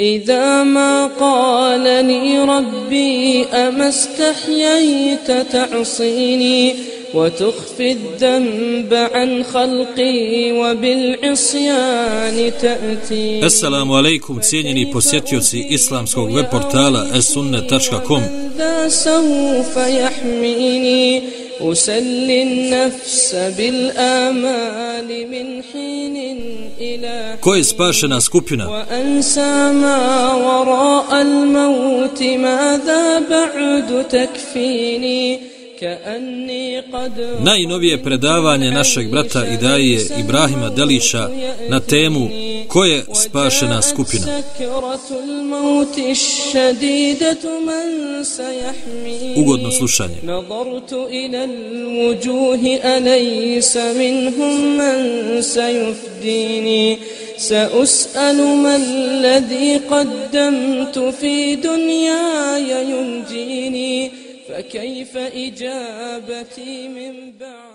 إذا ما قالني ربي أما استحييت تعصيني وتخفي الذنب عن خلقي وبالعصيان تأتي. Assalamu alaikum cijenjeni posjetioci islamskog web portala esunne.com سوف يحميني أسلي النفس بالآمال من حين إلى Ko je spašena skupina? وأنسى ما وراء الموت ماذا بعد تكفيني كأني قد Najnovije predavanje našeg brata Idaje Ibrahima Delića na temu Ko je spašena skupina? Ugodno slušanje. سأسأل ما الذي قدمت في دنيا ينجيني فكيف إجابتي من بعد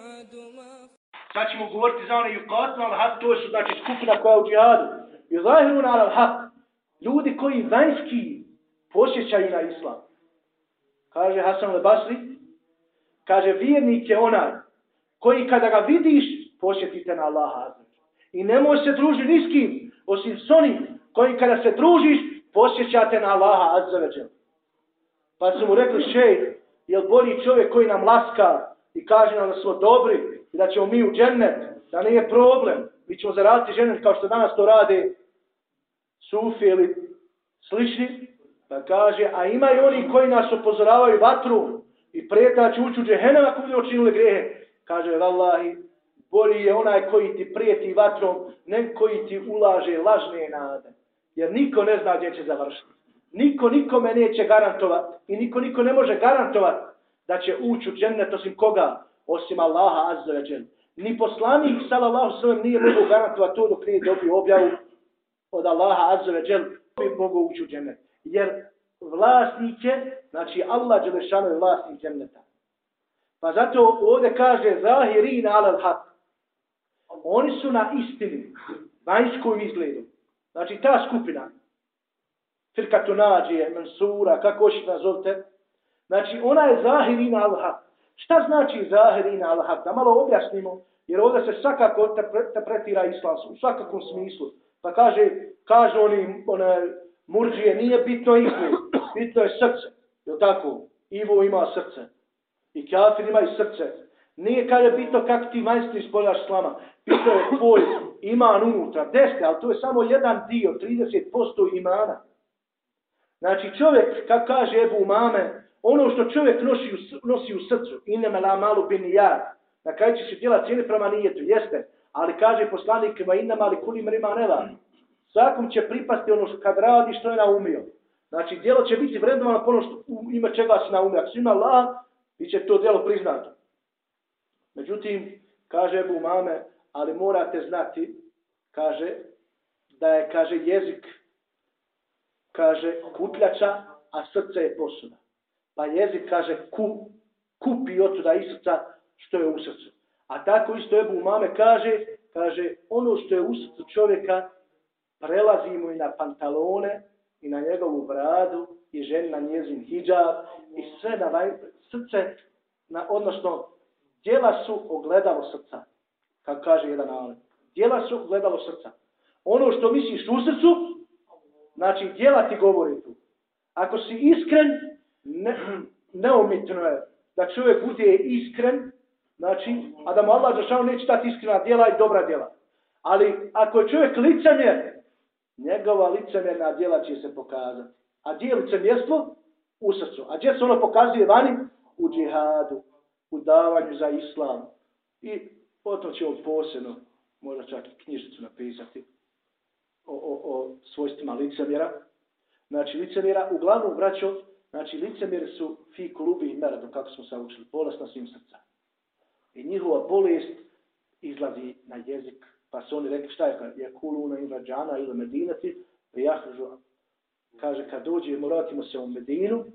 Sad ćemo govoriti za one yukatna al-haq, to su znači skupina koja je u džihadu. I zahiruna al-haq, ljudi koji vanjski posjećaju na islam. Kaže Hasan al-Basri, kaže vjernik je onaj koji kada ga vidiš, posjetite na Allaha. azza. I nemoj se družiti ni s kim, osim s onim koji kada se družiš, posjećate na Allaha azza. Pa su mu rekli, šej, jel bolji čovjek koji nam laska i kaže nam da smo dobri i da ćemo mi u džennet, da nije problem, mi ćemo zaraditi džennet kao što danas to rade sufi ili slični, pa kaže, a ima i oni koji nas upozoravaju vatru i prijeta će ući u džehennem ako bude učinili grehe. Kaže, vallahi, bolji je onaj koji ti prijeti vatrom, ne koji ti ulaže lažne nade. Jer niko ne zna gdje će završiti. Niko nikome neće garantovati i niko niko ne može garantovati da će ući u džennet osim koga? Osim Allaha azza wa džel. Ni poslanik sallallahu sallam nije mogu garantovati to dok nije dobio objavu od Allaha azza wa džel bi mogu ući u džennet. Jer vlasnik je, znači Allah Đelešanu je vlasnik dženneta. Pa zato ovdje kaže zahirin alal haq. Oni su na istini, vanjskom izgledu. Znači ta skupina, firkatu nađije, mensura, kako hoćete nazovite, znači ona je zahirina alal haq. Šta znači zahirina alal haq? Da malo objasnimo, jer ovdje se svakako interpretira islam u svakakom smislu. Pa kaže, kaže oni, one, murđije, nije bitno izgled, bitno je srce. Je tako? Ivo ima srce. I kafir ima i srce. Nije kada je bitno kako ti majstri ispoljaš slama. Bitno je tvoj iman unutra. Deste, ali to je samo jedan dio, 30% imana. Znači čovjek, kako kaže Ebu Mame, ono što čovjek nosi u, nosi u srcu, inema la malu bin ja, na kraju će se djela cijeli prema nijetu, jeste. Ali kaže poslanik, ma inema li kulim rima neva. Svakom će pripasti ono što kad radi što je naumio. Znači, djelo će biti vrednovano po ono što ima čega se naumio. Ako si ima la, će to djelo priznato. Međutim, kaže Ebu Mame, ali morate znati, kaže, da je, kaže, jezik, kaže, kutljača, a srce je posuda. Pa jezik, kaže, ku, kupi od tuda iz srca što je u srcu. A tako isto Ebu Mame kaže, kaže, ono što je u srcu čovjeka, prelazi mu i na pantalone, i na njegovu bradu, i ženi na njezin hijab, i sve na vaj, srce, na, odnosno, djela su ogledalo srca, kako kaže jedan alim. Djela su ogledalo srca. Ono što misliš u srcu, znači djela ti govori tu. Ako si iskren, ne, neumitno je da čovjek bude iskren, znači, a da mu Allah zašao neće dati iskrena djela i dobra djela. Ali ako je čovjek licemjer, njegova licemjerna djela će se pokazati. A gdje je licemjerstvo? U srcu. A gdje se ono pokazuje vani? U džihadu, u davanju za islam. I potom on posebno, možda čak i knjižicu napisati, o, o, o svojstvima licemjera. Znači, licemjera, uglavnom, braćo, znači, licemjeri su fi klubi i meradu, kako smo se učili, bolest na svim srca. I njihova bolest izlazi na jezik, pa su oni rekli šta je, je kuluna i rađana ili medinati, pa ja kaže, kad dođe, moratimo se u Medinu,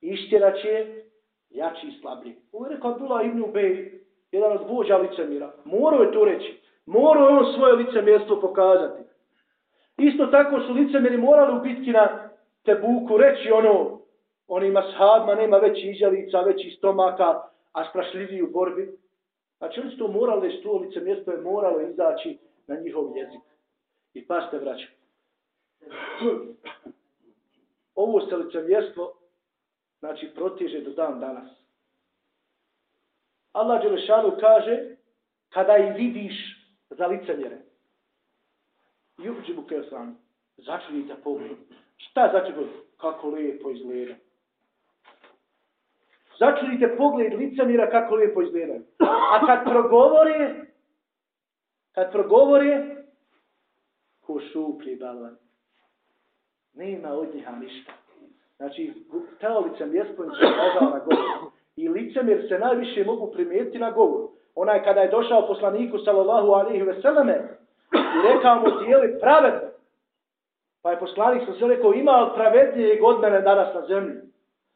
ištjeraće jači i slabiji. Ovo je rekao Abdullah ibn Ubej, jedan od vođa licemira. Morao je to reći. Morao je on svoje licemjerstvo pokazati. Isto tako su licemjeri morali u bitki na Tebuku reći ono, onima shabima nema veći izjelica, veći stomaka, a strašljiviji u borbi. Znači oni su to morali, iz što mjesto je moralo izaći na njihov jezik. I paste vraća. Ovo se licemjerstvo, znači, protiže do dan danas. Allah Đelešanu kaže, kada i vidiš za licemjere, Juhđibu Začini da pogledu. Šta začini? Kako lijepo izgleda. Začinite pogled licemjera kako lijepo izgledaju. A kad progovori, kad progovori, ko šuplji balvan. Nema od njiha ništa. Znači, ta licemjerstvo im se na govor. I licemjer se najviše mogu primijetiti na govor. Onaj kada je došao poslaniku sallallahu alaihi ve selleme, i rekao mu dijeli pravedno. Pa je poslanik sam se rekao, ima pravednijeg od mene danas na zemlji.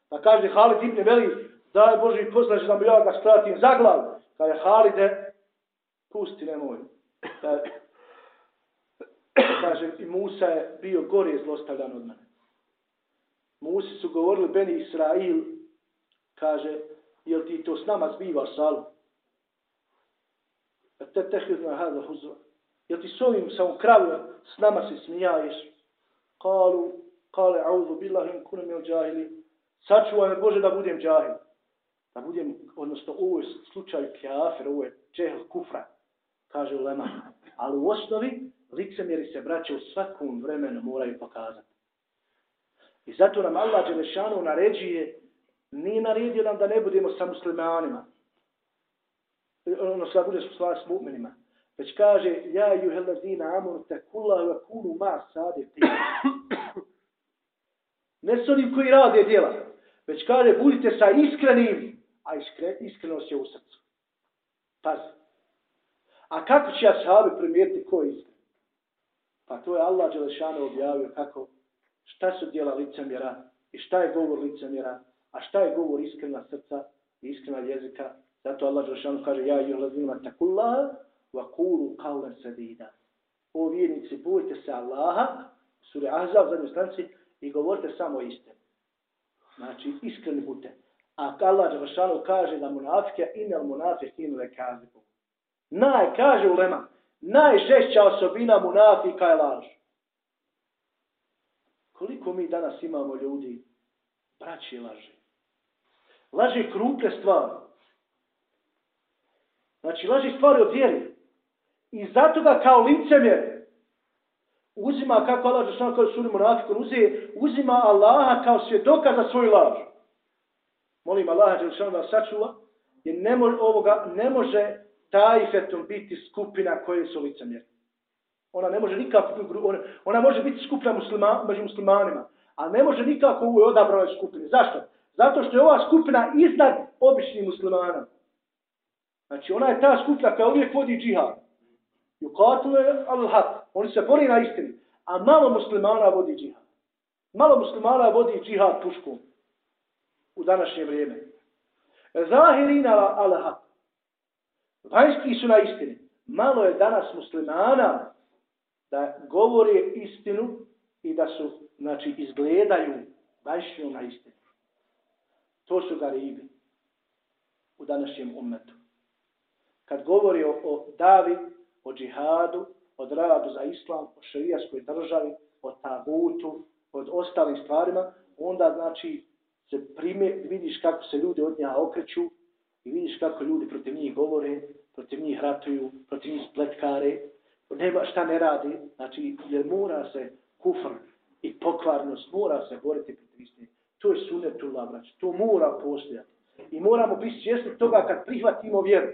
Pa kaže Halid ibn Velid, daj Boži poslaš da mi ja ga skratim za glavu. Kaže Halide, pusti nemoj. Kaže, kaže, i Musa je bio gore zlostavljan od mene. Musi su govorili Beni Israil, kaže, jel ti to s nama zbiva salu? Te tehidna hada huzva. Jel ti s ovim sam kravu s nama se smijaješ? Kalu, kale, audu billahi, kunem jel džahili. Sačuvaj me Bože da budem džahil. Da budem, odnosno ovo je slučaj kjafer, ovo je čehl kufra, kaže Ulema. Ali u osnovi, licemjeri se braće u svakom vremenu moraju pokazati. I zato nam Allah Đelešanu naređuje, nije naredio nam da ne budemo sa muslimanima. Ono da bude s mu'minima. Već kaže, ja ju helazina amonu te kula ve kunu ma sade ti. Ne s onim koji rade djela. Već kaže, budite sa iskrenim, a iskre, iskrenost je u srcu. Pazi. A kako će ashabi primijetiti ko je iskren? Pa to je Allah Đelešanu objavio kako, šta su djela licemjera i šta je govor licemjera, a šta je govor iskrena srca i iskrena jezika. Zato Allah Đelešanu kaže, ja i helazina takullaha, wa kulu qawlan sadida. O vjernici, bojte se Allaha, sura Ahzab, zadnjoj stranci, i govorite samo istinu. Znači, iskreni budite. A Allah Đavašanu kaže da munafike inel munafik inele kazibu. Naj, kaže ulema, najžešća osobina munafika je laž. Koliko mi danas imamo ljudi, braći laže. Laže krupne stvari. Znači, laže stvari od vjeri. I zato ga kao licemjer uzima, kako Allah Žešan kao suri Monafikon, uzima Allaha kao svjedoka za svoju laž. Molim Allaha Đelšanu da sačuva, jer ne može, ovoga, ne može tajfetom biti skupina koje su licemjer. Ona ne može nikako, ona, ona može biti skupina muslima, među muslimanima, a ne može nikako u odabranoj skupini. Zašto? Zato što je ova skupina iznad običnih muslimana. Znači, ona je ta skupina koja uvijek vodi džihad. Yukatile al-haq. Oni se bori na istini. A malo muslimana vodi džihad. Malo muslimana vodi džihad puškom. U današnje vrijeme. Zahirina al-haq. Vanjski su na istini. Malo je danas muslimana da govore istinu i da su, znači, izgledaju vanjšnju na istinu. To su garibi u današnjem umetu. Kad govori o, o Davi, o džihadu, od radu za islam, o šarijaskoj državi, o tagutu, od ostalim stvarima, onda znači se prime, vidiš kako se ljudi od nja okreću i vidiš kako ljudi protiv njih govore, protiv njih ratuju, protiv njih spletkare, nema šta ne radi, znači jer mora se kufr i pokvarnost, mora se boriti protiv istine. To je sunetullah, znači, to mora postojati. I moramo biti svjesni toga kad prihvatimo vjeru.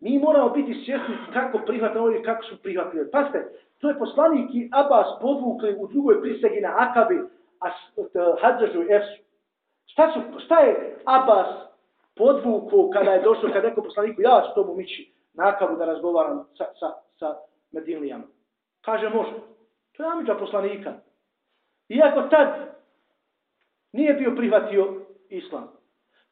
Mi moramo biti svjesni kako prihvatamo i kako su prihvatili. Pazite, to je poslanik i Abbas podvukli u drugoj prisegi na Akabi, a eh, Hadžažu i Efsu. Šta, su, šta je Abbas podvuku kada je došao, kada je rekao poslaniku, ja ću tobom ići nakavu da razgovaram sa, sa, sa Medinlijama. Kaže, može. To je Amidža poslanika. Iako tad nije bio prihvatio islam.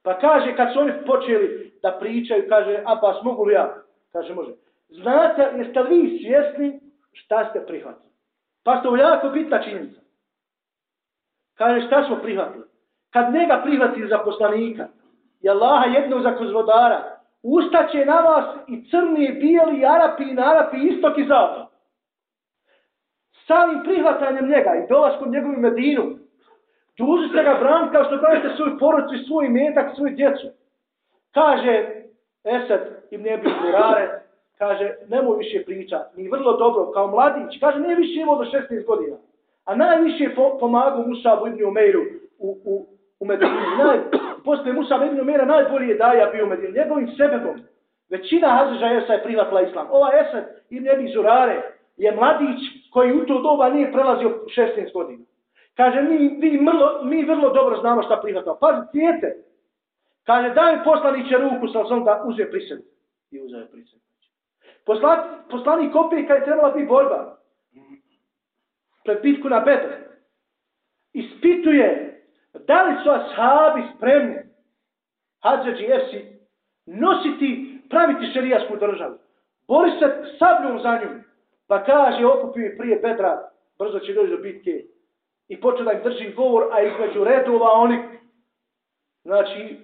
Pa kaže, kad su oni počeli da pričaju, kaže, Abbas, mogu li ja? Kaže, može. Znate, jeste li vi svjesni šta ste prihvatili? Pa što je jako bitna činjenica. Kaže, šta smo prihvatili? Kad njega prihvati za poslanika, i Allaha jednog za kozvodara, ustaće na vas i crni, i bijeli, i arapi, i narapi, istok i zapad. Samim prihvatanjem njega i dolaskom njegovim medinu, duži se ga bran kao što kažete svoj porodicu, svoj metak, svoju djecu. Kaže Esed im ne bi zurare, kaže, nemoj više priča, ni vrlo dobro, kao mladić, kaže, nije više imao do 16 godina. A najviše je pomagao Musabu ibn Umeiru u, u, u Medini. Naj, posle Musa ibn Umeira najbolji je daja bio u Medini. Njegovim sebebom. Većina Hazreža Esa je prihvatila islam. Ova Esed ibn Ebi Zurare je mladić koji u to doba nije prelazio 16 godina. Kaže, mi, mi, mrlo, mi vrlo dobro znamo šta prihvatamo. Pazi, cijete. Kaže, daj poslaniće ruku, sam sam da uze prised. I uze prised. Posla, poslanik opet kad je trebala biti borba. Pred bitku na bedre. Ispituje Da li su ashabi spremni, hađađi jesi, nositi, praviti šerijasku državu? Bori se sabljom za njom. Pa kaže, okupio prije Bedra, brzo će doći do bitke. I počeo da im drži govor, a između redova oni, znači,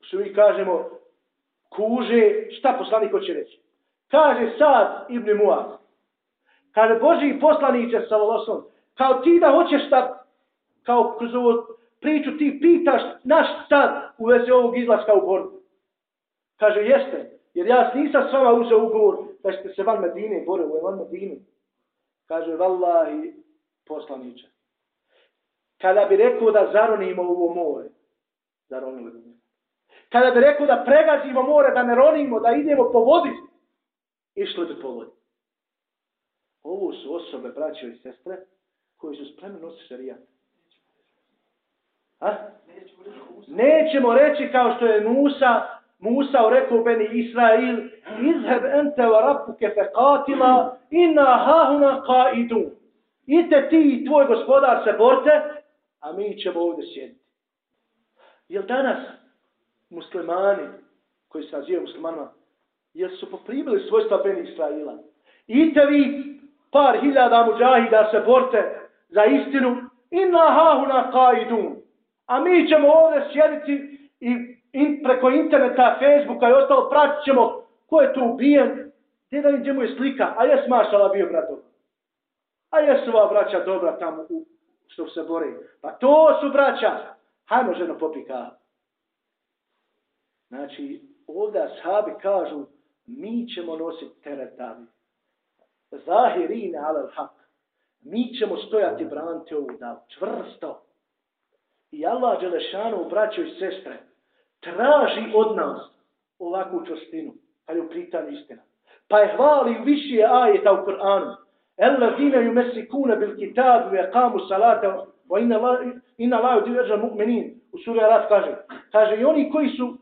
što mi kažemo, kuže, šta poslanik hoće reći? Kaže sad Ibn Muaz, kaže Boži poslaniće sa Volosom, kao ti da hoćeš šta, kao kroz ovo priču ti pitaš naš stav u vezi ovog izlaska u borbu. Kaže, jeste, jer ja nisam s vama uzeo ugovor da ćete se van Medine bore, u van Medine. Kaže, vallahi, poslaniče. Kada bi rekao da zaronimo ovo more, zaronili bi Kada bi rekao da pregazimo more, da ne ronimo, da idemo po vodi, išli bi po vodi. Ovo su osobe, braće i sestre, koji su spremni nositi šarijat. Ha? Nećemo reći kao što je Musa, Musa u rekao Beni Israil, izheb ente wa rabbuke fe qatila, inna hahuna qaidu. Ite ti i tvoj gospodar se borte, a mi ćemo ovdje sjediti. Jel danas muslimani, koji se nazivaju muslimanima, jel su poprimili svojstva Beni Israila? Ite vi par hiljada muđahida se borte za istinu, inna hahuna qaidun. A mi ćemo ovdje sjediti i in, preko interneta, Facebooka i ostalo pratit ćemo ko je tu ubijen. Gdje da gdje mu je slika? A jes mašala bio bratov. A jesu ova braća dobra tamo u, što se bore. Pa to su braća. Hajmo ženo popika. Znači, ovdje sahabi kažu, mi ćemo nositi teretavi. Zahirine alel hak. Mi ćemo stojati braniti ovu davu. Čvrsto. I Allah Đelešanu, braćo i sestre, traži od nas ovakvu čostinu, kad je u pitanju istina. Pa je hvali više ajeta u Kur'anu. Ellazina dina ju mesikune bil kitabu ve kamu salata wa inna laju divjeđa mu'menin. U suri Araf kaže. Kaže, i oni koji su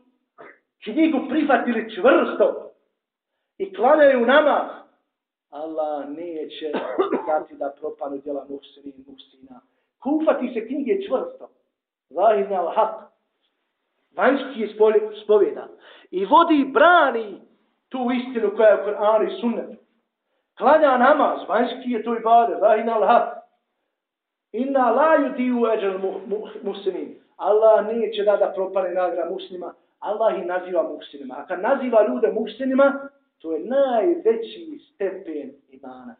knjigu prihvatili čvrsto i klanjaju namaz, Allah neće dati da propanu djela muhsini i muhsina. Kufati se knjige čvrsto zahirni al haq, vanjski je spovjeda i vodi i brani tu istinu koja je u Koranu i sunnetu. Klanja namaz, vanjski je to i bade, zahirni al haq. Inna la yudiju eđel muslimin. Allah neće da da propane nagra muslima, Allah ih naziva muslimima. A kad naziva ljude muslimima, to je najveći stepen imana.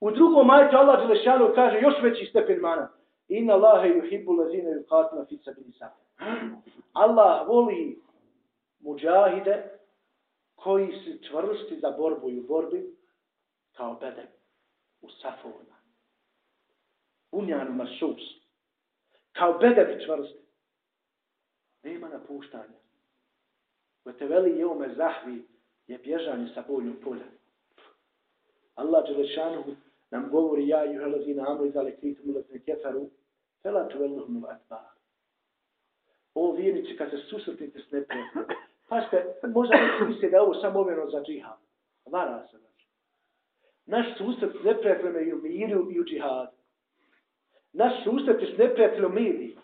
U drugom majtu Allah Đelešanu kaže još veći stepen imana. Inna Allahe yuhibbu lazine yuqatina fi sabilillah. Allah voli muđahide koji se čvrsti za borbu i u borbi kao bedem u safovima. Unjanu maršus. Kao bedem bi čvrsti. Nema napuštanja. U te veli je ome zahvi je bježanje sa boljom polja. Allah Đelešanu nam govori ja i uhelazina amru izale kritu mulazine kefaru Fela tuvelluhum u. O vjernici, kad se susretite s neprijateljom, pa možda mislite da je ovo samo omjeno za džihad. Vara se, znači. Naš susret s neprijateljom je u miru i u džihadu. Naš susret je s neprijateljom miri.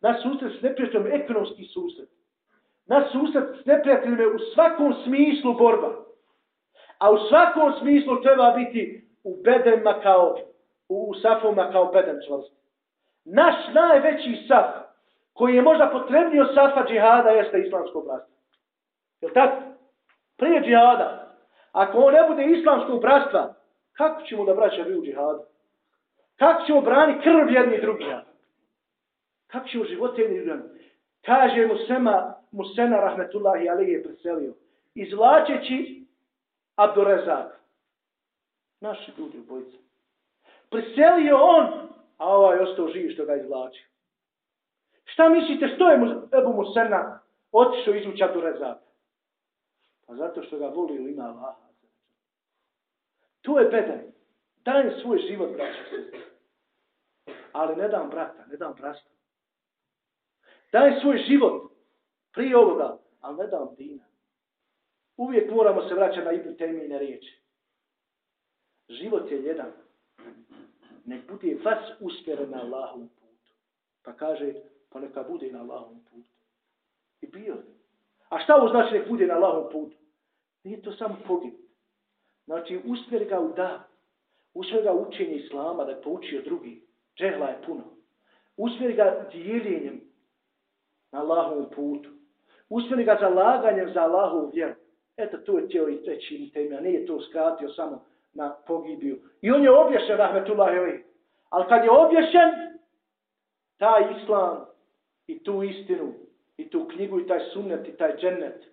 Naš susret s neprijateljom ekonomski susret. Naš susret s neprijateljom je u svakom smislu borba. A u svakom smislu treba biti u bedenima kao, u, u safovima kao beden. Naš najveći saf, koji je možda potrebnio safa džihada, jeste islamsko bratstvo. Je tako? Prije džihada. Ako on ne bude islamskog bratstva, kako ćemo da braća vi u džihadu? Kako ćemo brani krv jedni drugima? Kako ćemo živote jedni drugima? Kaže mu Sema, Musena Rahmetullahi Ali je preselio. Izvlačeći Abdurezak. Naši ljudi u bojicu. Preselio on, a ovaj ostao živ što ga izvlači. Šta mislite, što je Ebu Musena otišao izvući Abdurezak? Pa zato što ga voli ima Allah. To je bedan. Dajem svoj život, braću se. Ali ne dam brata, ne dam brasta. Dajem svoj život prije ovoga, ali ne dam dina. Uvijek moramo se vraćati na Ibn na riječi. Život je jedan. Nek bude vas usmjeren na Allahovom putu. Pa kaže, pa neka bude na Allahovom putu. I bio. A šta ovo znači nek bude na Allahovom putu? Nije to samo pogib. Znači, usmjer ga u da. Usmjer ga učenje Islama da je poučio drugi. Džehla je puno. Usmjer ga dijeljenjem na Allahovom putu. Usmjer ga zalaganjem za Allahovu vjeru. Eto, to je tijelo i treći tema. Nije to skratio samo na pogibiju. I on je obješen, rahmetullah ili. Ali kad je obješen, taj islam i tu istinu, i tu knjigu, i taj sunnet, i taj džennet,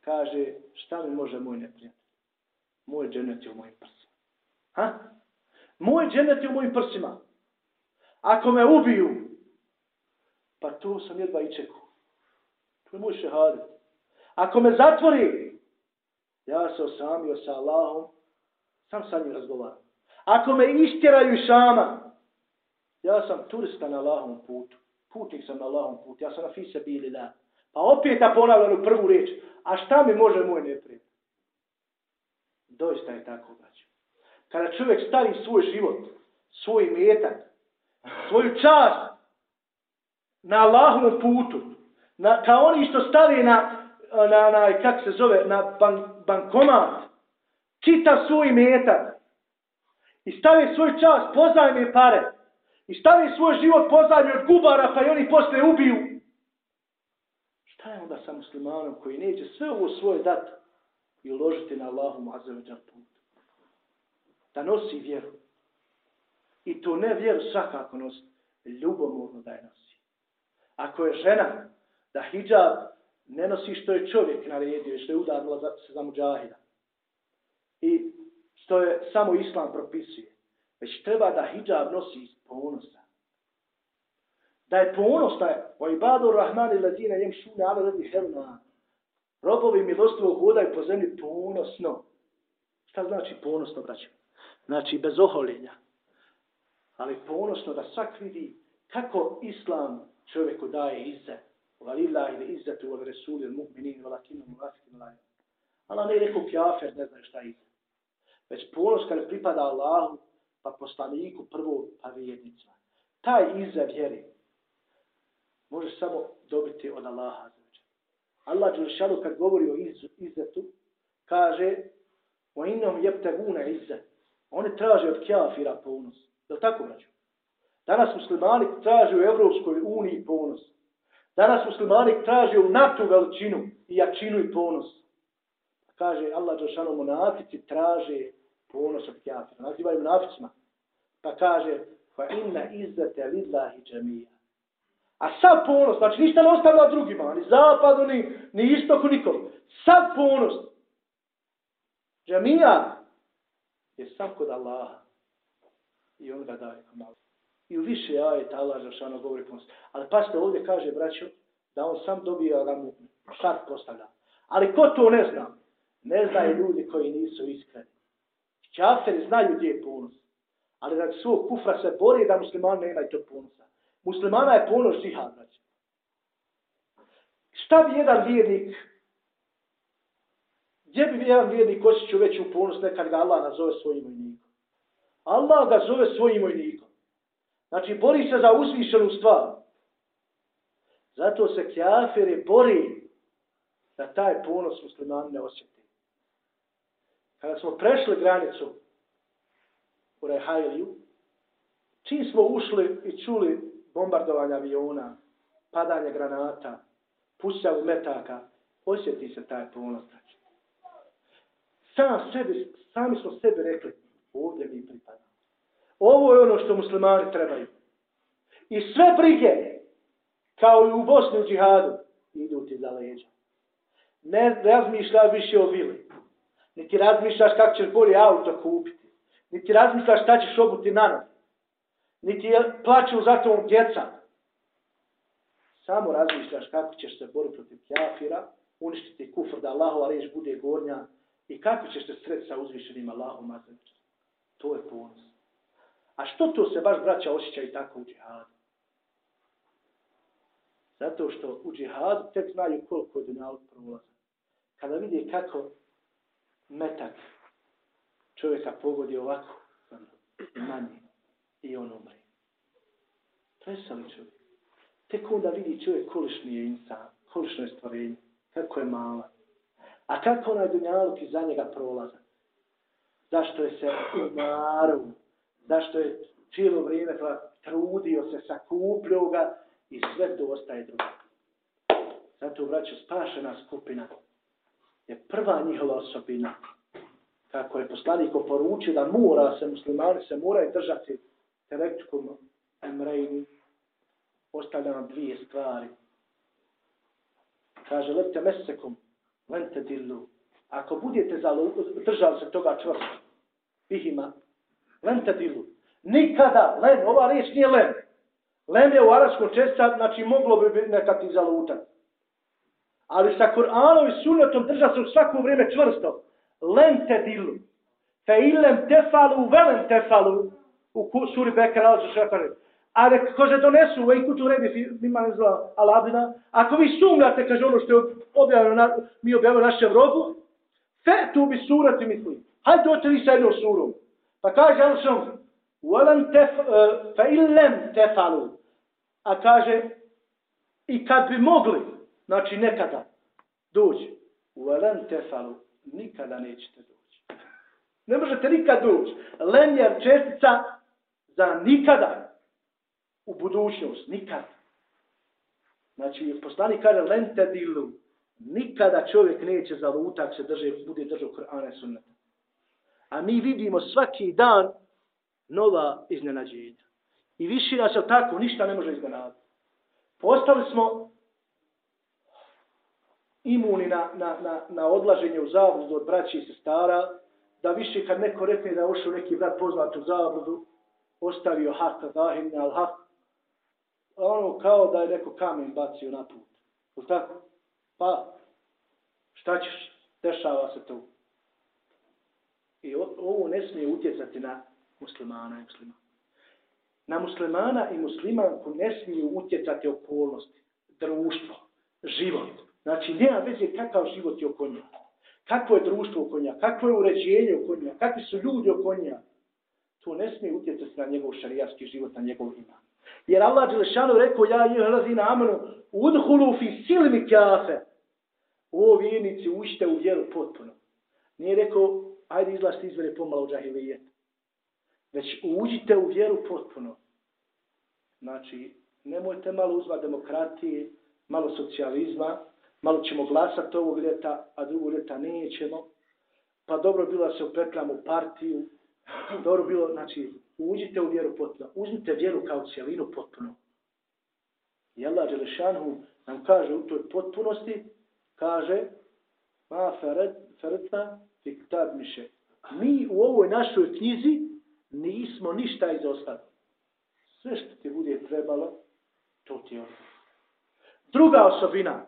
kaže, šta mi može moj neprijatelj? Moj džennet je u mojim prsima. Ha? Moj džennet je u mojim prsima. Ako me ubiju, pa to sam jedva i čeku. To je moj šehadet. Ako me zatvori, ja se osamio sa Allahom, sam sa njim razgovaram. Ako me istjeraju šama, ja sam turista na Allahom putu. Putnik sam na Allahom putu. Ja sam na fise bili da. Pa opet da ponavljam u prvu riječ. A šta mi može moj neprijatelj? Doista je tako, braću. Kada čovjek stavi svoj život, svoj metak, svoju čast na Allahovom putu, na, kao oni što stavi na, na, na kak se zove, na ban, bankomat, čita svoj metak i stavi svoj čas pozajme pare, i stavi svoj život pozajme od gubara, pa i oni posle ubiju. Šta je onda sa muslimanom koji neće sve ovo svoje dati i uložiti na Allahu mazeveđan put? Da nosi vjeru. I to ne vjeru svakako nosi, ljubomorno da je nosi. Ako je žena, da hijab ne nosi što je čovjek naredio, i što je udarila za, za muđahida. I što je samo islam propisuje. Već treba da hijab nosi iz ponosa. Da je ponos, da o ibadu rahmani ladina jem šune ala radi helna. Robovi milostivo hodaju po zemlji ponosno. Šta znači ponosno, braćo? Znači bez oholjenja. Ali ponosno da svak vidi kako islam čovjeku daje izze. Valila ili izzetu od Resuli, mu'minin, valakinu, mu'afikin, lajim. Allah ne je rekao kjafer, ne zna šta je izze. Već ponos kada pripada Allahu, pa poslaniku prvo, pa vjernicima. Taj iza vjeri može samo dobiti od Allaha. Allah Đelšanu kad govori o izzetu, kaže o inom jepteguna izzet. Oni traže od kjafira ponos. Je li tako, braću? Danas muslimani traže u Evropskoj uniji ponos. Danas muslimani traže u NATO veličinu i jačinu i ponos. Kaže Allah Đelšanu, munafici traže ponos od kjafira. Nazivaju munaficima. Pa kaže, fa inna izzate lillahi džemija. A sad ponos, znači ništa ne ostavlja drugima, ni zapadu, ni, ni istoku, nikom. Sad ponos. Džemija je sam kod Allaha. I on ga daje kod I u više ajeta Allah Žešano govori ponos. Ali pa ste ovdje kaže, braćo, da on sam dobija da mu šart postavlja. Ali ko to ne zna? Ne znaju ljudi koji nisu iskreni. Kafiri znaju gdje je ponos. Ali da svog kufra se bori da muslimani ne imaju to ponosa. Muslimana je ponos džihad. Znači. Šta bi jedan vjernik, gdje bi jedan vjernik osjećao veću ponos nekad ga Allah nazove svojim vojnikom? Allah ga zove svojim vojnikom. Znači, bori se za uzvišenu stvar. Zato se kjafiri bori da taj ponos muslimani ne osjeti. Kada smo prešli granicu u Rehajliju, čim smo ušli i čuli bombardovanje aviona, padanje granata, pušćavu metaka, osjeti se taj ponos. Znači. Sam sebi, sami smo sebi rekli, ovdje mi pripadamo. Ovo je ono što muslimani trebaju. I sve brige, kao i u Bosni u džihadu, idu ti za leđa. Ne razmišlja više o vili. Niti razmišljaš kako ćeš bolje auto kupiti. Niti razmišljaš šta ćeš obuti na nas. Niti plaću za tom djeca. Samo razmišljaš kako ćeš se boriti protiv kjafira, uništiti kufr da Allahova reč bude gornja i kako ćeš se sreti sa uzvišenim Allahom azemča. To je ponos. A što to se baš braća osjeća i tako u džihadu? Zato što u džihadu tek znaju koliko je dunjalog prolaza. Kada vidi kako metak čovjeka pogodi ovako, ono, manje, i on umri. Presali čovjek. Tek onda vidi čovjek kolišni je insan, kolišno je stvorenje, kako je mala. A kako onaj dunjaluk iza njega prolaza? Zašto je se umaru? Zašto je cijelo vrijeme trudio se, sakupljio ga i sve to ostaje drugo. Zato vraća spašena skupina je prva njihova osobina. Kako je poslanik oporučio da mora se muslimani se moraju držati terektikum emrejni ostavlja nam dvije stvari. Kaže, lepte mesekom, lente dillu. Ako budete držali se toga čvrsta, bihima, lente dillu. Nikada, len, ova riječ nije len. Len je u arabskom česta, znači moglo bi nekad i zalutati. Ali sa Kur'anom i sunnetom drža se u svako vrijeme čvrsto. Len te dilu. Fe ilem tefalu, velem tefalu. U suri Bekara, ali su šefari. Ali ko se donesu u ejkutu rebi mima nezla alabina, ako vi sumljate, kaže ono što je objavljeno, na, mi objavljeno našem robu, fe tu bi surati misli. Hajde dođete vi sa jednom surom. Pa kaže Alšom, Walam tef, e, uh, fa illem tefalu. A kaže, i kad bi mogli, znači nekada, doći, walam tefalu, nikada nećete doći. Ne možete nikad doći. Len je čestica za nikada u budućnost, nikad. Znači, poslani kaže, len te dilu, nikada čovjek neće za lutak se drže, bude držao Kur'ana sunnata. A mi vidimo svaki dan nova iznenađenja. I više nas je tako, ništa ne može iznenaditi. Postali smo imuni na, na, na, na odlaženje u zabludu od braća i sestara, da više kad neko rekne da je ušao neki brat poznat u zabludu, ostavio hak, dahim, al hak, ono kao da je neko kamen bacio na put. U tako? Pa, šta ćeš? Dešava se to. I ovo ne smije utjecati na muslimana i muslima. Na muslimana i muslimanku ne smiju utjecati okolnosti, društvo, život. Znači, nema veze kakav život je oko nja. Kako je društvo oko nja, kako je uređenje oko nja, kakvi su ljudi oko nja. To ne smije utjecati na njegov šarijatski život, na njegov iman. Jer Allah Đelešanu rekao, ja je razina amanu, udhulu fi silmi kafe. O vjernici, ušte u vjeru potpuno. Nije rekao, ajde izlašte izvere pomalo u džahilijet već uđite u vjeru potpuno. Znači, nemojte malo uzma demokratije, malo socijalizma, malo ćemo glasati ovog ljeta, a drugog ljeta nećemo. Pa dobro bilo da se upetljamo u partiju. Dobro bilo, znači, uđite u vjeru potpuno. Uzmite vjeru kao cijelinu potpuno. I Allah Đelešanhu nam kaže u toj potpunosti, kaže, ma feretna fiktab miše. Mi u ovoj našoj knjizi nismo ništa izostali. Sve što ti bude trebalo, to ti je ono. Druga osobina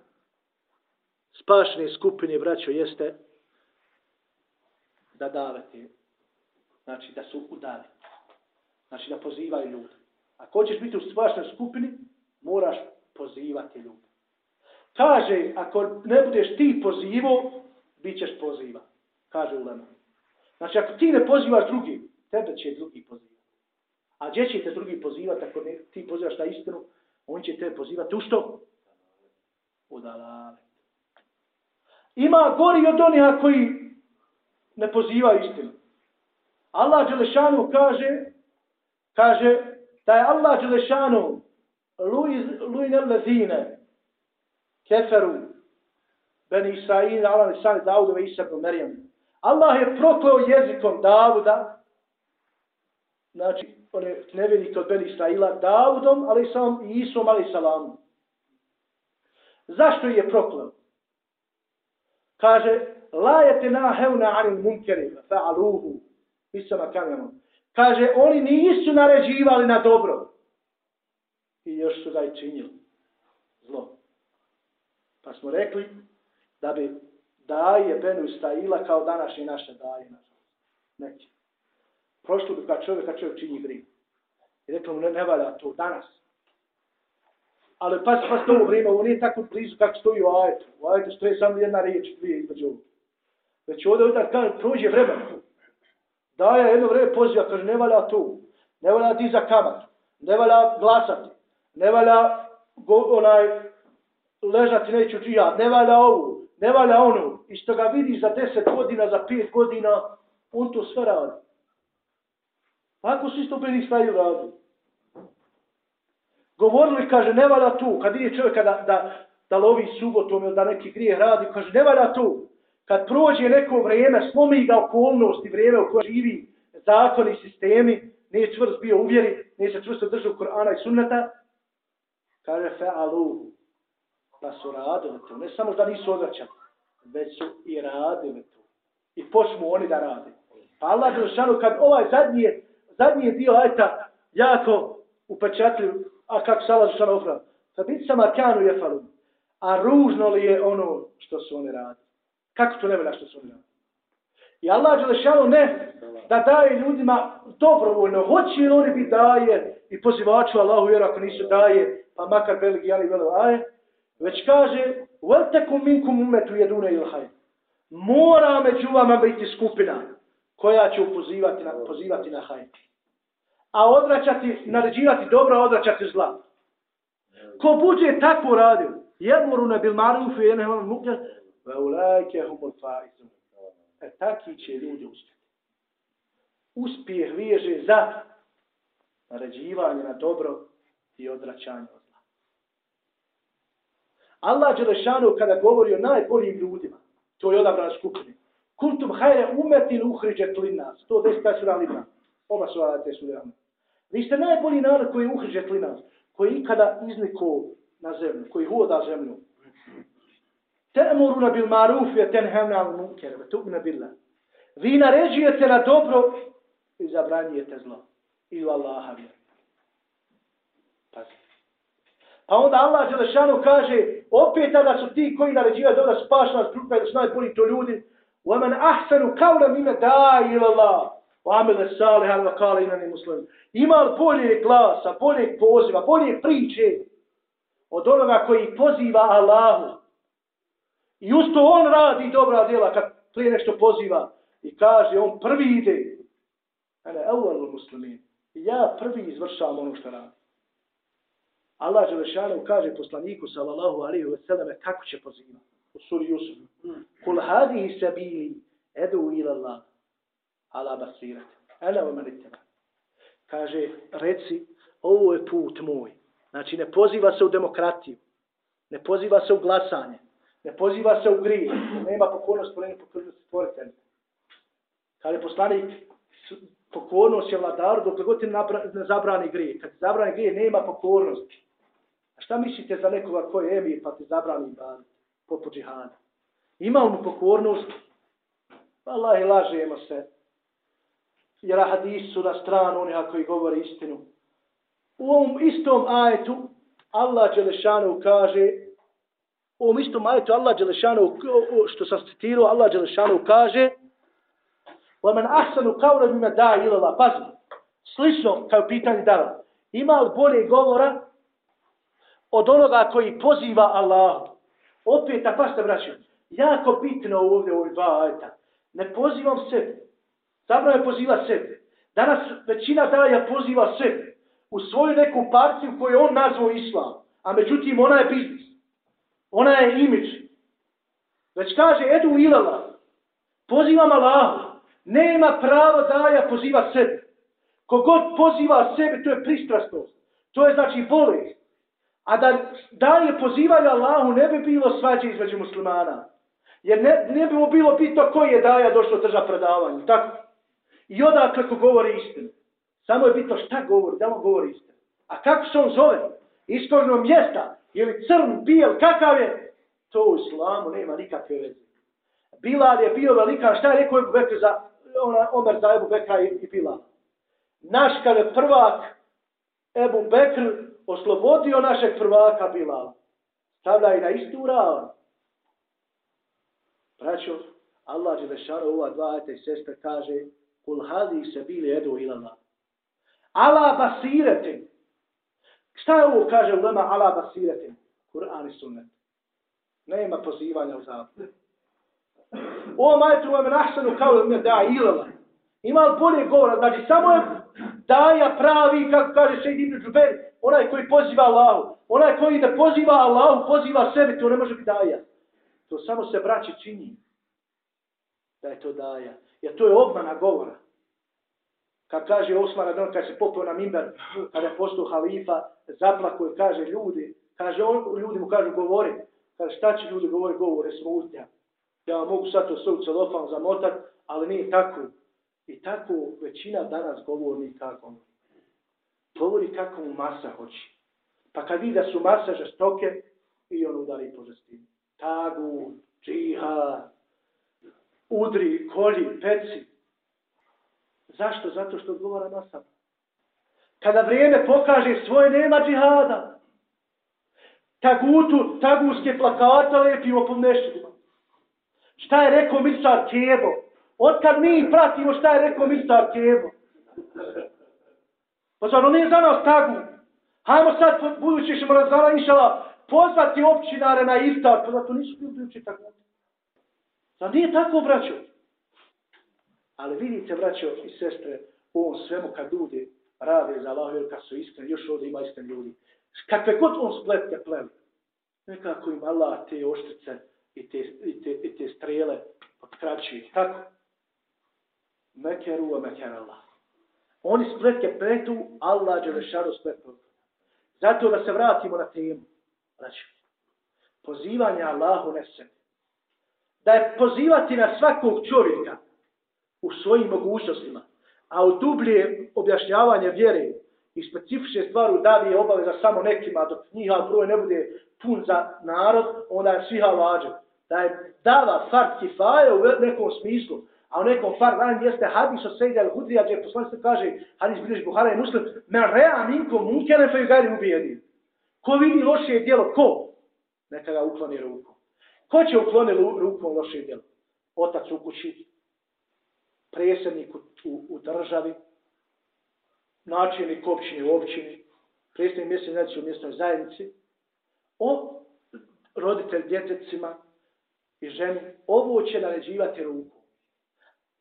spašne skupine, braćo, jeste da davete. Znači, da su udali. Znači, da pozivaju ljudi. Ako hoćeš biti u spašnoj skupini, moraš pozivati ljudi. Kaže, ako ne budeš ti pozivo, bit ćeš poziva. Kaže Ulema. Znači, ako ti ne pozivaš drugi, tebe će drugi pozivati. A gdje će te drugi pozivati ako ne, ti pozivaš na istinu, on će te pozivati u što? U dalale. Ima gori od onih koji ne pozivaju istinu. Allah Đelešanu kaže, kaže da je Allah Đelešanu lujne el-ledine keferu ben Israil, Allah ne sani Davudu i Isa Merijem. Allah je prokleo jezikom Davuda, znači, on je od Ben Israila, Davudom, ali sam i Isom, ali salamom. Zašto je prokleo? Kaže, lajete na hevna anil munkeri, fa'aluhu, pisama kamjama. Kaže, oni nisu naređivali na dobro. I još su ga i činili. Zlo. Pa smo rekli da bi daje Benu Istaila kao današnje naše daje. Neki. Prošlo bi kad čovjek, kad čovjek čini grim. I rekao mu, ne, ne valja to danas. Ali pa pas to vrijeme, ovo nije tako blizu kako stoji u ajetu. U ajetu stoji samo jedna riječ, dvije između ovog. Već znači, ovdje ovdje kaže, prođe vremena. Daja jedno vreme poziva, kaže, ne valja tu, Ne valja ti za kamat. Ne valja glasati. Ne valja go, onaj, ležati neću džihad. Ne valja ovu. Ne valja onu. I što ga vidi za deset godina, za pet godina, on to sve radi. Ako su isto bili staju radili. Govorili, kaže, ne valja tu. Kad ide čovjeka da, da, da lovi subotom ili da neki grije radi, kaže, ne valja tu kad prođe neko vrijeme, slomi ga okolnost i vrijeme u kojoj živi zakoni, sistemi, nije čvrst bio uvjeri, nije se čvrsto držao Korana i sunneta, kaže fe alu, da su radili to. Ne samo da nisu odvraćali, već su i radili to. I počnu oni da rade. Pa Allah Đelšanu, kad ovaj zadnji, zadnji dio ajta jako upečatljiv, a kako se Allah Đelšanu ofra, sa biti sama kanu je falu, a ružno li je ono što su oni radili. Kako to ne velja što su oni I Allah Đelešanu ne da daje ljudima dobrovoljno. Hoće li oni bi daje i pozivaču Allahu jer ako nisu daje, pa makar veliki ali velo aje, već kaže وَلْتَكُمْ مِنْكُمْ umetu jedune ilhaj. Mora među vama biti skupina koja će upozivati na, pozivati na hajt. A odračati, naređivati dobro, a odračati zla. Ko buđe tako radio, jemuru ne bil marufu, jene ne mukljati, Ve ulajke humul faizun. E taki će ljudi uspjeti. Uspjeh liježe za naređivanje na dobro i odraćanje od zla. Allah Đelešanu kada govori o najboljim ljudima, to je odabrana skupina. Kuntum hajre umetin uhriđet li nas. Sura Libra. Oba su te sura Vi ste najbolji narod koji je uhriđet li nas. Koji ikada iznikao na zemlju. Koji hoda zemlju. Te'muruna bil maruf je tenhevna al munker, ve tu'mina billah. Vi naređujete na dobro i zabranjujete zlo. I u Allaha vjer. Pazi. Pa onda Allah Đelešanu kaže, opet da su ti koji naređivaju dobro da spaš nas druga i da su najbolji to ljudi, وَمَنْ أَحْسَنُ كَوْلَ مِمَ دَا إِلَى اللَّهِ Amele Saleh al-Vakale inani muslim. Ima li bolje glasa, bolje poziva, bolje priče od onoga koji poziva Allahu. I usto on radi dobra djela kad prije nešto poziva. I kaže, on prvi ide. Ene, evo muslimin. I ja prvi izvršavam ono što radi. Allah Želešanu kaže poslaniku sallallahu alaihi wa sallam kako će pozivati u suri Yusuf. Hmm. Kul hadihi sabili edu ila Allah. Ala basirat. Ene wa manitema. Kaže, reci, ovo je put moj. Znači, ne poziva se u demokratiju. Ne poziva se u glasanje. Ne poziva se u grije. Nema pokornost po njemu pokornost stvoritelja. Kad poslanik pokornost je vladar, dok god ti ne zabrani grije. Kad zabrani grije, nema pokornosti. A šta mislite za nekoga koji je emir pa ti zabrani ban? Poput džihana? Ima mu pokornost? Allah lažemo se Jer hadis su na stranu onih koji govore istinu. U ovom istom ajetu Allah Đelešanu kaže U ovom istom majetu Allah Đelešanu, što sam citirao, Allah Đelešanu kaže وَمَنْ أَحْسَنُ قَوْرَ بِمَ دَا إِلَلَا Pazi, slično kao pitanje dala. Ima li bolje govora od onoga koji poziva Allah? Opet, a pa ste braći, jako bitno ovdje u ovih dva ajta. Ne pozivam sebe. Zapravo je poziva sebe. Danas većina daja poziva sebe u svoju neku partiju koju on nazvao islam. A međutim, ona je biznis. Ona je imidž. Već kaže, edu ilala. Pozivam Allahu. Nema pravo daja poziva sebe. Kogod poziva sebe, to je pristrastnost. To je znači bolest. A da daje pozivaju Allahu, ne bi bilo svađe između muslimana. Jer ne, ne bi mu bilo bitno koji je daja došlo drža predavanje. Tako? I odakle ko govori istinu. Samo je bitno šta govori, da on govori istinu. A kako se on zove? Iskožno mjesta, ili crn, bijel, kakav je? To u islamu nema nikakve veze. Bilal je bio velika, šta je rekao Ebu Bekr za, ona, Omer za Ebu Bekra i, i Bilal? Naš kada je prvak Ebu Bekr oslobodio našeg prvaka Bilala. Stavlja i na istu ravan. Braćo, Allah Đelešara ova dva ajta i sestra kaže Kul hadi se bili edu ilala. Ala basirete. Šta je ovo kaže u lema ala basirete? Kur'an i sunnet. Nema pozivanja u zapadu. O majtu vam nahsanu kao da da ilala. Ima li bolje govora? Znači, samo je daja pravi, kako kaže še Ibn Džuber, onaj koji poziva Allahu. Onaj koji ne poziva Allahu, poziva sebi, to ne može biti daja. To samo se braći čini da je to daja. Jer to je obmana govora. Kad kaže Osman Adon, kad se popio na mimber, kada je postao halifa, zaplako i kaže ljudi, kaže on, ljudi mu kažu govori. Kaže šta će ljudi govori, govore smo utnja. Ja mogu sad to svoj celofan zamotat, ali nije tako. I tako većina danas govornika kako Govori kako mu masa hoće. Pa kad vidi da su masa žestoke, i on udari po žestini tagu, džihad, udri, kolji, peci. Zašto? Zato što odgovara na sam. Kada vrijeme pokaže svoje, nema džihada. Tagutu, taguske plakata lepimo po mešćima. Šta je rekao ministar Kebo? Otkad mi pratimo šta je rekao ministar Kebo? Pa zar nije za nas tagu? Hajmo sad, budući ćemo razvara inšala, pozvati općinare na istar. pa zato nisu bili uči tagu. Zar nije tako, braćo? Ali vidite, braćo i sestre, u ovom svemu kad ljudi rade za Allah, jer kad su iskreni, još ovdje ima iskreni ljudi. Kakve god on spletke pleli, nekako im Allah te oštrice i te, i te, i te strele odkraćuje. Tako? Mekeru a meker Allah. Oni spletke pletu, Allah će vešaro. Zato da se vratimo na temu. Znači, pozivanje Allahu nese. Da je pozivati na svakog čovjeka u svojim mogućnostima, a u dublje objašnjavanje vjere i specifične stvari da bi je obaveza samo nekima, dok njiha broj ne bude pun za narod, onda je sviha vađe. Da je dava fart kifaje u nekom smislu, a u nekom fart van jeste hadis od Sejda al-Hudrija, gdje poslanice kaže, hadis bilješ Buhara i Muslim, men rea minko munkene fe ju gajri ubijedi. Ko vidi loše djelo? Ko? Neka ga ukloni rukom. Ko će ukloniti rukom loše djelo? Otac u kući, predsjednik u, u, u državi, načelnik općine u općini, predsjednik mjesec zajednice u mjesnoj zajednici, o roditelj djetecima i ženi, ovo će naređivati ruku.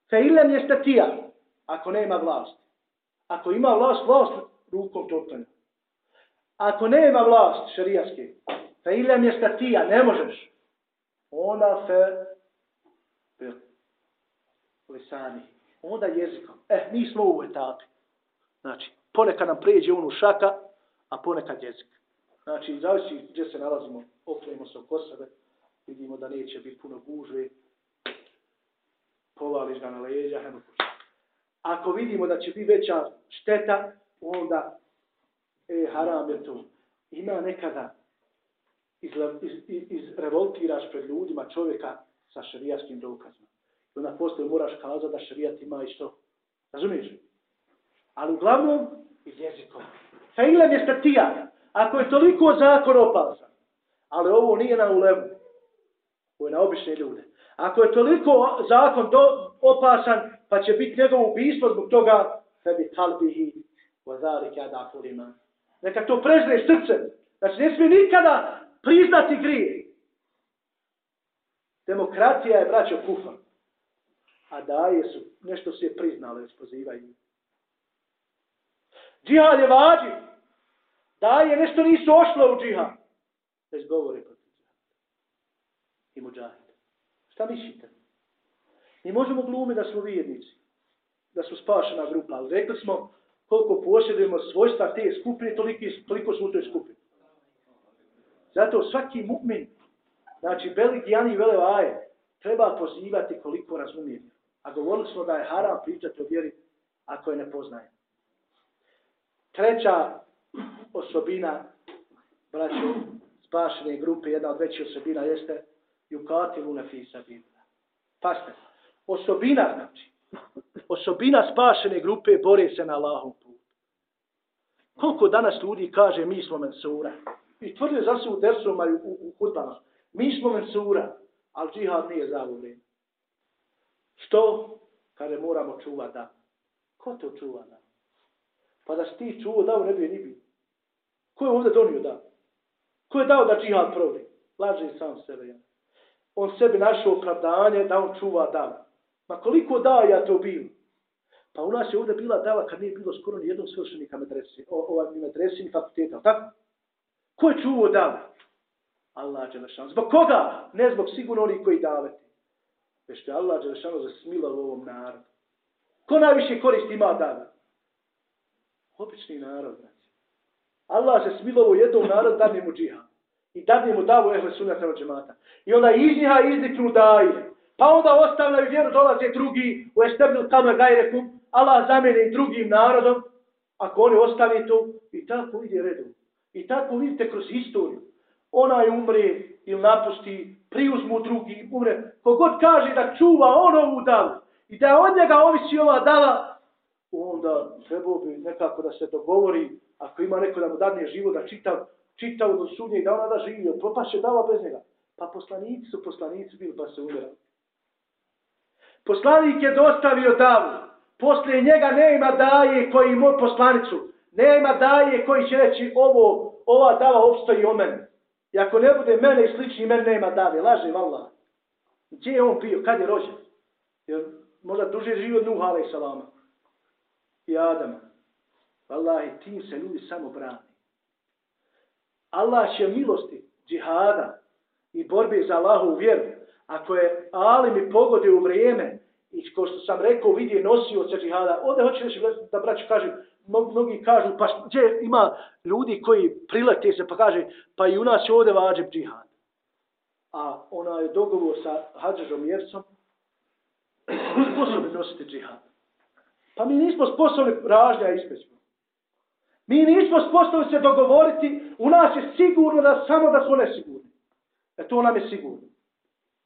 Fe ilem je statija, ako nema vlast. Ako ima vlast, vlast rukom to. Ako nema vlast šarijaske, fe ilem je statija, ne možeš, onda se lisani, onda jezikom. Eh, mi smo u etapi. Znači, ponekad nam pređe onu šaka, a ponekad jezik. Znači, zavisi gdje se nalazimo, okrenimo se oko sebe, vidimo da neće biti puno gužve, povališ ga na leđa, hajmo Ako vidimo da će biti veća šteta, onda e, haram je to. Ima nekada iz, iz, iz, iz revoltiraš pred ljudima čovjeka sa šarijaskim dokazima. I onda postoje moraš kazati da šarijat ima i što. Razumiješ? Ali uglavnom iz jezikom. Fa ilem je statija. Ako je toliko zakon opasan, ali ovo nije na ulemu, ovo je na obične ljude. Ako je toliko zakon do, opasan, pa će biti njegov ubijstvo zbog toga, sebi kalbihi, vazari kada fulima. Neka to prezne srce. Znači, ne smije nikada priznati grije. Demokratija je, braćo, kufa. A daje su, nešto se je priznalo, već pozivaju. Džihad je vađiv. Daje, nešto nisu ošlo u džihad. Već govore protiv džihad. I muđahid. Šta mislite? Mi možemo glumi da smo vjernici, da smo spašena grupa, ali rekli smo koliko posjedujemo svojstva te skupine, toliko, toliko smo u toj skupini. Zato svaki mu'min, znači veliki Jani Vele Aje, treba pozivati koliko razumije. A govorili smo da je haram pričati o vjeri ako je ne poznaje. Treća osobina, braću, spašene grupe, jedna od većih osobina jeste Jukativu nefisa bibla. Biblia. Paste, osobina, znači, osobina spašene grupe bore se na Allahom putu. Koliko danas ljudi kaže mi smo mensura? I tvrde za se u dersoma i u, u, u. Mi smo mensura, ali džihad nije zavoljen. Što? Kada moramo čuvati da. Ko to čuva da? Pa da si ti čuo da ne bi ni bio. Ko je ovdje donio da? Ko je dao da džihad provri? Laže sam sebe. Ja. On sebi našao opravdanje da on čuva da. Ma koliko da ja to bilo? Pa u nas je ovdje bila dava kad nije bilo skoro ni jednog svršenika medresi, ovaj ni medresi, ni fakulteta, tako? Ko je čuo da? Allah Đelešanu. Zbog koga? Ne zbog sigurno onih koji daveti. Već je Allah Đelešanu zasmila u ovom narodu. Ko najviše koristi ima dan? Obični narod, znači. Allah se smilovo jednom narod dadne mu džiha. I dadne mu davu ehle sunnata od džemata. I onda iz njiha izniknu daje. Pa onda ostavljaju vjeru, dolaze drugi, u estebil kama gajrekum, Allah zamene i drugim narodom, ako oni ostavi to, i tako ide redom. I tako vidite kroz istoriju. Ona je umre ili napusti, priuzmu drugi, umre. Kogod kaže da čuva on ovu davu i da od njega ovisi ova dava, onda trebao bi nekako da se dogovori, ako ima neko da mu dadne živo, da čita, čita do sudnje i da ona da živi, propašće dava bez njega. Pa poslanici su poslanici bili, pa se umirali. Poslanik je dostavio davu. Poslije njega nema daje koji ima poslanicu. Nema daje koji će reći ovo, ova dava opstoji o mene. I ako ne bude mene i slični, meni nema dave. Laže, vallah. Gdje je on bio? Kad je rođen? Jer možda duže živi od Nuh, ale i salama. I Adama. Wallahi, tim se ljudi samo brani. Allah će milosti, džihada i borbe za Allahu vjeru. Ako je Ali mi pogode u vrijeme i ko što sam rekao vidi nosio se džihada, onda hoće reći da braću kažem, mnogi kažu, pa gdje ima ljudi koji prilete se pa kaže, pa i u nas je ovdje vađeb džihad. A ona je dogovor sa Hadžažom Jercom, sposobni nositi džihad. Pa mi nismo sposobni ražnja ispećmo. Mi nismo sposobni se dogovoriti, u nas je sigurno da samo da smo nesigurni. E to nam je sigurno.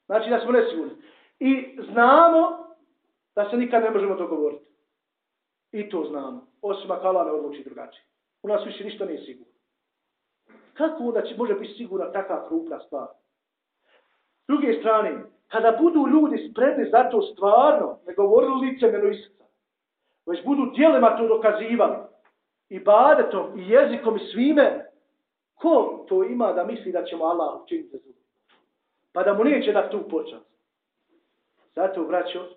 Znači da smo nesigurni. I znamo da se nikad ne možemo dogovoriti. I to znamo. Osim ako Allah ne odluči drugačije. U nas više ništa nije sigurno. Kako onda će, može biti sigurna takva krupna stvar? S druge strane, kada budu ljudi spremni za to stvarno, ne govorili lice meno i srca, već budu dijelima to dokazivali, i badetom, i jezikom, i svime, ko to ima da misli da ćemo Allah učiniti za? Pa da mu neće da tu počas. Zato, braćo,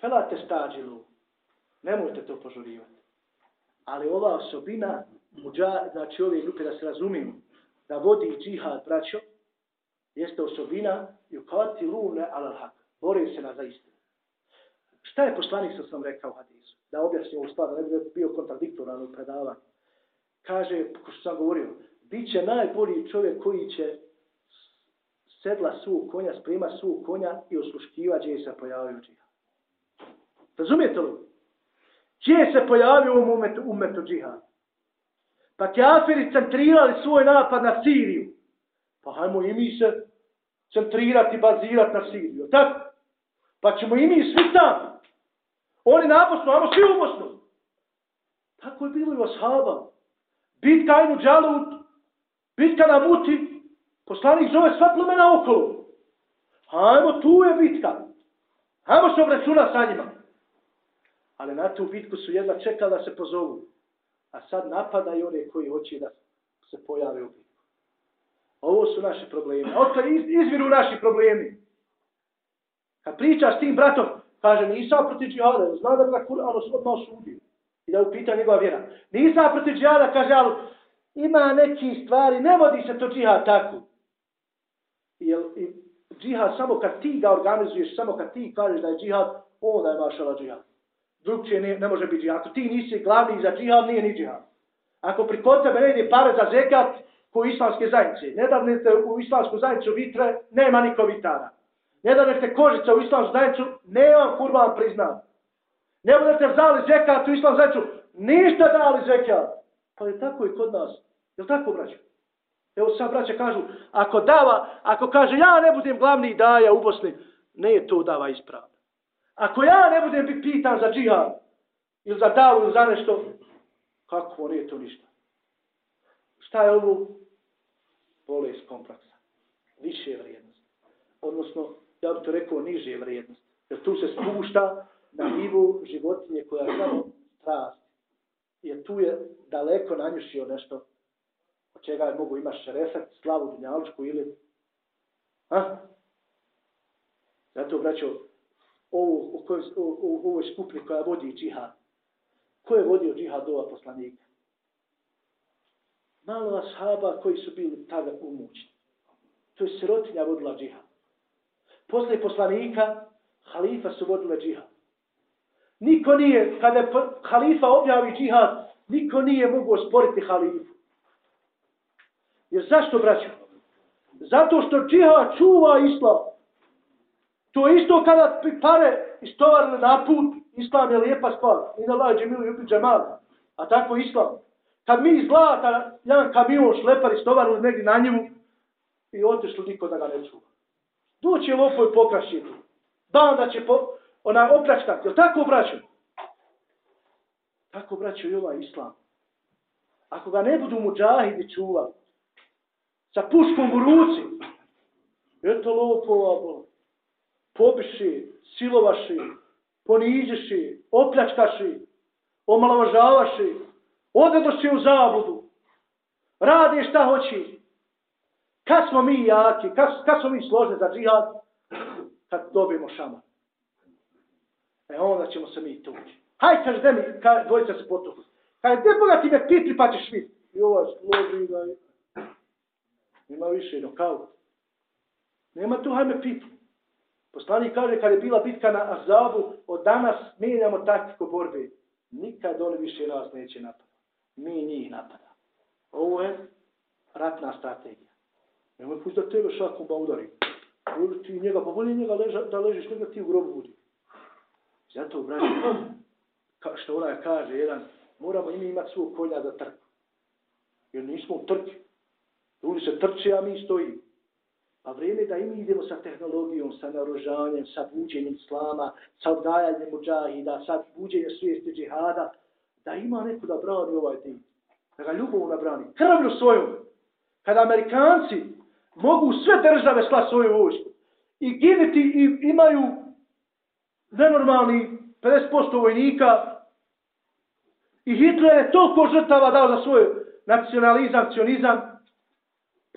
felate stađilu, nemojte to požurivati. Ali ova osobina, muđa, znači ove grupe da se razumiju, da vodi džihad, braćo, jeste osobina yukati lune alal hak. Bore se na zaistinu. Šta je poslanik što sam rekao hadisu? Da objasnim ovu stvar, da ne bi bio kontradiktoran u predavanju. Kaže, ko što sam govorio, bit će najbolji čovjek koji će sedla su konja, sprema su konja i osluškiva gdje se pojavio džihad. Razumijete li? Gdje se pojavio u umetu, umetu džihad? Pa kafiri centrirali svoj napad na Siriju. Pa hajmo i mi se centrirati, bazirati na Siriju. Tako? Pa ćemo i mi svi tamo. Oni na Bosnu, ajmo svi u Bosnu. Tako je bilo i Vashaba. Bitka ajnu džalut, bitka na muti, poslanik zove sva plemena okolo. Hajmo, tu je bitka. Hajmo se obračuna sa njima. Ali na tu bitku su jedna čekala da se pozovu. A sad napadaju one koji hoće da se pojave u bitku. Ovo su naši problemi. Otkad iz, izviru naši problemi? Kad pričaš tim bratom, kaže, nisam protiv džihada, zna da bi ga Kur'an odmah osudio. I da upita njegova vjera. Nisam protiv džihada, kaže, ali ima neki stvari, ne vodi se to džihad tako. Jel, i džihad samo kad ti ga organizuješ, samo kad ti kažeš da je džihad, onda je mašala džihad. Drugčije ne, ne može biti džihad. Ako ti nisi glavni za džihad, nije ni džihad. Ako pri kod tebe ne ide pare za zekat, ko islamske zajednice, ne ste u islamsku zajednicu vitre, nema niko vitara. Ne ste kožica u islamsku zajednicu, nema kurban priznat. Ne budete vzali zekat u islamsku zajednicu, ništa dali zekat. Pa je tako i kod nas. Je tako, braćo? Evo sad braća kažu, ako dava, ako kaže ja ne budem glavni daja u Bosni, ne je to dava ispravno. Ako ja ne budem biti pitan za džihad, ili za davu, ili za nešto, kako nije to ništa. Šta je ovo? Bolest kompleksa. Više vrijednost. Odnosno, ja bih to rekao, niže vrijednost. Jer tu se spušta na nivu životinje koja je samo strast. Jer tu je daleko nanjušio nešto od čega je mogu imaš šeresak, slavu dunjalčku ili... Ha? Zato, braćo, ovo, u, kojoj, u, u, ovoj skupni koja vodi džihad, ko je vodio džihad ova poslanika? Malo ashaba koji su bili tada umućni. To je sirotinja vodila džihad. Posle poslanika, halifa su vodile džihad. Niko nije, kada je halifa objavi džihad, niko nije mogu osporiti halifu. Jer zašto, braćo? Zato što džiha čuva islam. To je isto kada pare istovarili na put, islam je lijepa stvar. I na lađe milu i ubiđe malo. A tako islam. Kad mi zlata, jedan kamion šlepar istovarili negdje na njemu i otišli niko da ga ne čuva. Doće lopo i pokrašiti. Banda će po, ona opračkati. Je tako, braćo? Tako, braćo, i ovaj islam. Ako ga ne budu muđahidi čuvali, sa puškom u ruci. Eto lopova, bo. Pobiši, silovaši, poniđiši, opljačkaši, omalovažavaši, odedoši u zabludu, radi šta hoći. Kad smo mi jaki, kad, kad smo mi složni za džihad, kad dobijemo šama. E onda ćemo se mi tući. Haj, kaže, gde mi, ka, dvojica se potuku. Kaže, gde Boga ti me pitri pa ćeš vidjeti? I ova složi da je. Nema više nokaut. Nema tu hajme pit. Poslanik kaže kad je bila bitka na Azabu, od danas mijenjamo taktiku borbe. Nikad oni više nas neće napada. Mi njih napada. Ovo je ratna strategija. Nemoj pući da tebe šakom ba udari. Uli ti njega, pa bolje njega leža, da ležiš, nego ti u grobu budi. Zato, braći, ka, što ona kaže, jedan, moramo imi imati svog konja za trku. Jer nismo u trki. Ljudi se trče, a mi stojimo. A vrijeme da i mi idemo sa tehnologijom, sa narožanjem, sa buđenjem slama, sa odgajanjem muđahida, sa buđenjem svijesti džihada, da ima neko da brani ovaj din. Da ga ljubavno nabrani. Krvlju svojom. Kada Amerikanci mogu sve države sla svoju vojsku i giniti i imaju nenormalni 50% vojnika i Hitler je toliko žrtava dao za svoj nacionalizam, cionizam,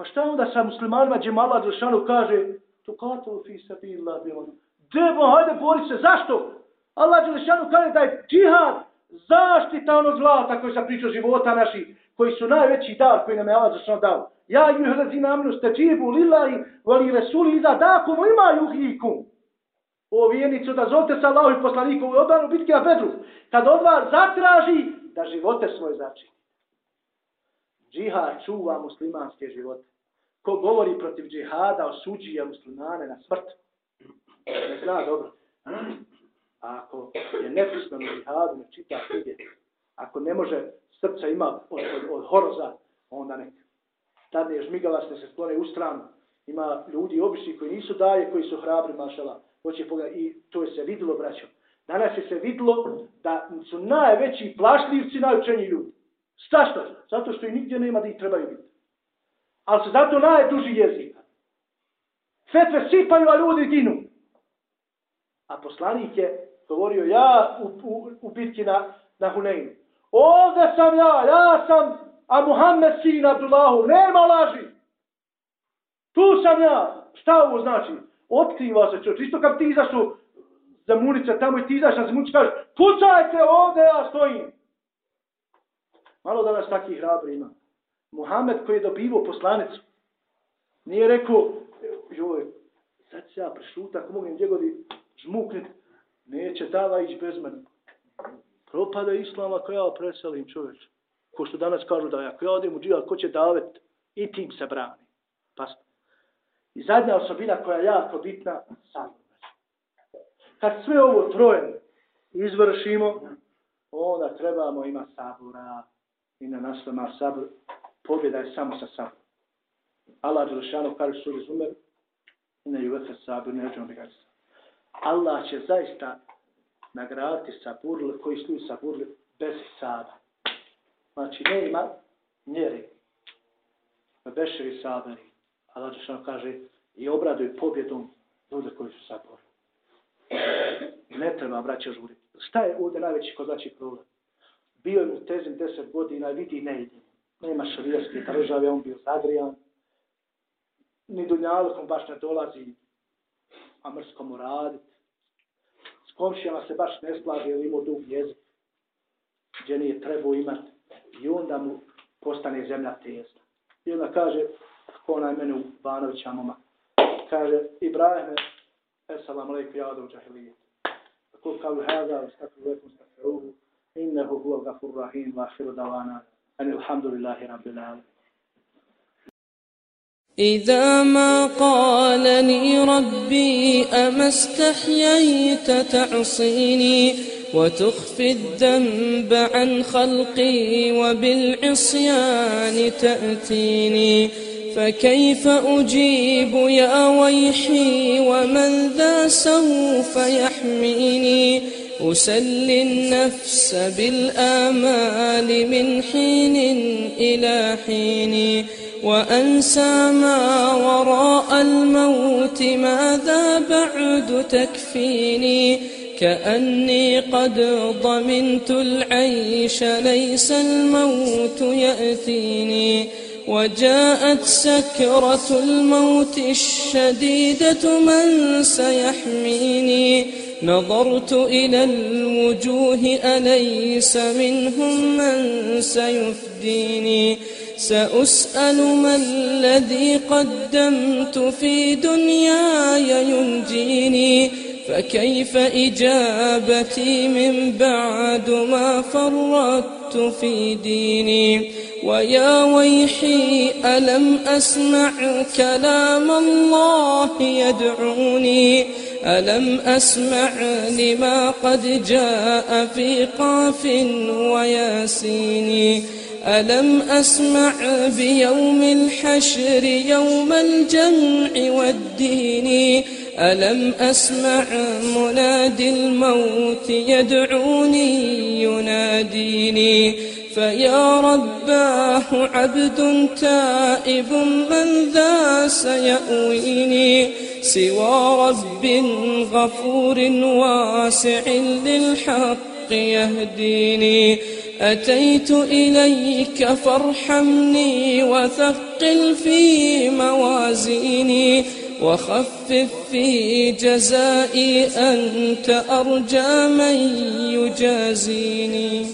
Pa šta onda sa muslimanima Džemala Đelšanu kaže tu fi sabila bilo. Debo, hajde bori se. Zašto? Allah Đelšanu kaže da je džihad zaštita onog zlata koji sam pričao života naši, koji su najveći dar koji nam je Allah Đelšanu dao. Ja i juhra zina aminu ste džibu lillahi vali resuli iza dakum ima juhikum. O vijenicu da zovte sa Allahom i poslanikom u odbranu bitke na Bedru. Kad od vas zatraži da živote svoje začini. Džihad čuva muslimanske živote. Ko govori protiv džihada, osuđuje muslimane na smrt. Ne zna dobro. A ako je nepisman u džihadu, ne čita knjige, ako ne može srca ima od, od, od horoza, onda nek. Tad je žmigala se sklone u stranu. Ima ljudi obični koji nisu daje, koji su hrabri, mašala. Hoće pogledati. I to je se vidilo, braćo. Danas je se vidilo da su najveći plašljivci najučeniji ljudi. Stašto? Zato što i nigdje nema da ih trebaju biti. Ali su zato najduži jezika. Fetve sipaju, a ljudi ginu. A poslanik je govorio, ja u, u, u bitki na, na Huneinu. Ovdje sam ja, ja sam, a Muhammed sin Abdullahu, nema laži. Tu sam ja. Šta ovo znači? Otkriva se čovječ. Isto kad ti izašu za munice tamo i ti izaš na zemunice, kažeš, pucajte ovdje, ja stojim. Malo danas takih hrabri ima. Muhammed koji je dobivao poslanicu, nije rekao, joj, sad ću ja prešuta, ako mogu njegovi žmuknit, neće tava ići bez mene. Propada islam ako ja preselim čovječ. Ko što danas kažu da ako ja odem u džihad, ko će davet, i tim se brani. Pa, I zadnja osobina koja je jako bitna, sam. Kad sve ovo troje izvršimo, onda trebamo ima sabura i na nas ima sabor. Pobjeda je samo sa sam. Allah Đelešanu kaže suri Zumer, ne juvefe sabor, ne ređemo bi Allah će zaista nagraditi saburli koji sluju saburli bez sada. Znači, ne ima mjeri. Pa Bešeri saberi. Allah Đelešanu kaže i obraduje pobjedom ljude koji su saburli. Ne treba, braća, žuriti. Šta je ovdje najveći kod znači problem? Bio je u tezim deset godina i vidi ne ide nema šarijaske države, on bio zadrijan, Ni dunjalkom baš ne dolazi, a mrskom mu radit. S komšijama se baš ne slaže, jer imao dug jezik, gdje nije trebao imat. I onda mu postane zemlja tezna. I onda kaže, kako onaj mene u Banovića moma, kaže, Ibrahime, esalam lejku ja dođa hlijet. Kul kao hada, ustakru lekom, ustakru lekom, innehu huo gafur rahim, vahiru davana, أن الحمد لله رب العالمين. إذا ما قالني ربي أما استحييت تعصيني وتخفي الذنب عن خلقي وبالعصيان تأتيني فكيف أجيب يا ويحي ومن ذا سوف يحميني أسلي النفس بالآمال من حين إلى حين وأنسى ما وراء الموت ماذا بعد تكفيني. كأني قد ضمنت العيش ليس الموت يأتيني. وجاءت سكرة الموت الشديدة من سيحميني. نظرت إلى الوجوه أليس منهم من سيفديني؟ سأسأل ما الذي قدمت في دنياي ينجيني؟ فكيف إجابتي من بعد ما فرطت في ديني؟ ويا ويحي ألم أسمع كلام الله يدعوني؟ ألم أسمع لما قد جاء في قاف وياسين؟ ألم أسمع بيوم الحشر يوم الجمع والدين؟ ألم أسمع منادي الموت يدعوني يناديني فيا رباه عبد تائب من ذا سيأويني؟ سوى رب غفور واسع للحق يهديني. أتيت إليك فارحمني وثقل في موازيني وخفف في جزائي أنت أرجى من يجازيني.